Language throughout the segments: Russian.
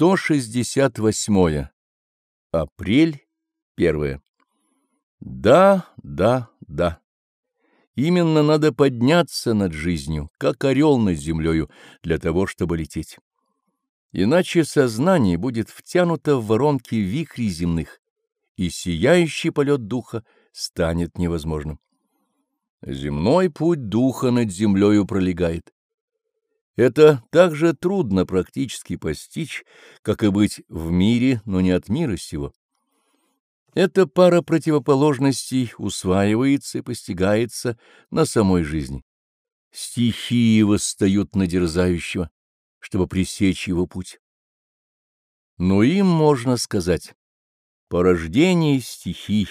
168. Апрель 1. Да, да, да. Именно надо подняться над жизнью, как орел над землею, для того, чтобы лететь. Иначе сознание будет втянуто в воронки вихрей земных, и сияющий полет духа станет невозможным. Земной путь духа над землею пролегает. Это так же трудно практически постичь, как и быть в мире, но не от мира сего. Эта пара противоположностей усваивается и постигается на самой жизни. Стихии восстают на дерзающего, чтобы пресечь его путь. Но им можно сказать, порождение стихий,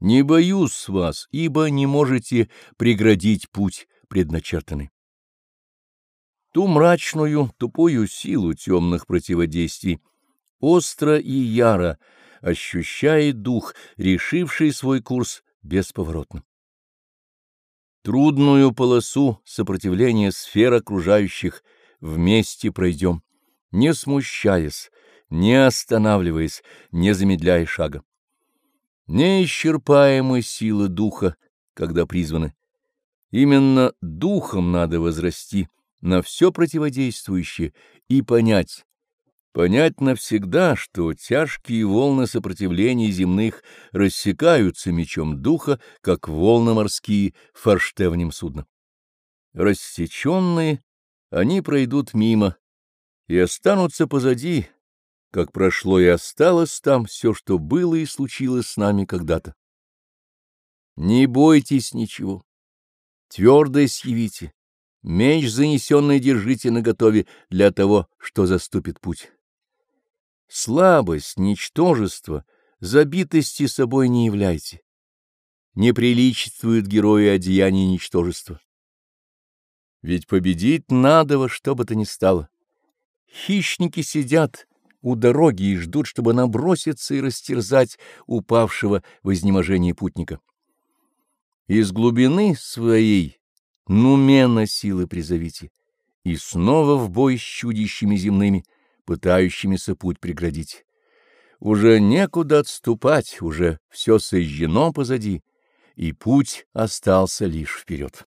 не боюсь вас, ибо не можете преградить путь предначертанный. Ту мрачную, тупую силу темных противодействий остро и яро ощущает дух, решивший свой курс бесповоротно. Трудную полосу сопротивления сфер окружающих вместе пройдем, не смущаясь, не останавливаясь, не замедляя шага. Неисчерпаемы силы духа, когда призваны. Именно духом надо возрасти — на все противодействующее и понять, понять навсегда, что тяжкие волны сопротивления земных рассекаются мечом духа, как волны морские форштевнем судна. Рассеченные они пройдут мимо и останутся позади, как прошло и осталось там все, что было и случилось с нами когда-то. Не бойтесь ничего, твердость явите, Меч занесенный держите наготове для того, что заступит путь. Слабость, ничтожество, забитости собой не являйте. Не приличествует герою одеяния ничтожества. Ведь победить надо во что бы то ни стало. Хищники сидят у дороги и ждут, чтобы наброситься и растерзать упавшего в изнеможении путника. Из глубины своей Нумена силы призовите, и снова в бой с чудищами земными, пытающимися путь преградить. Уже некуда отступать, уже все сожжено позади, и путь остался лишь вперед.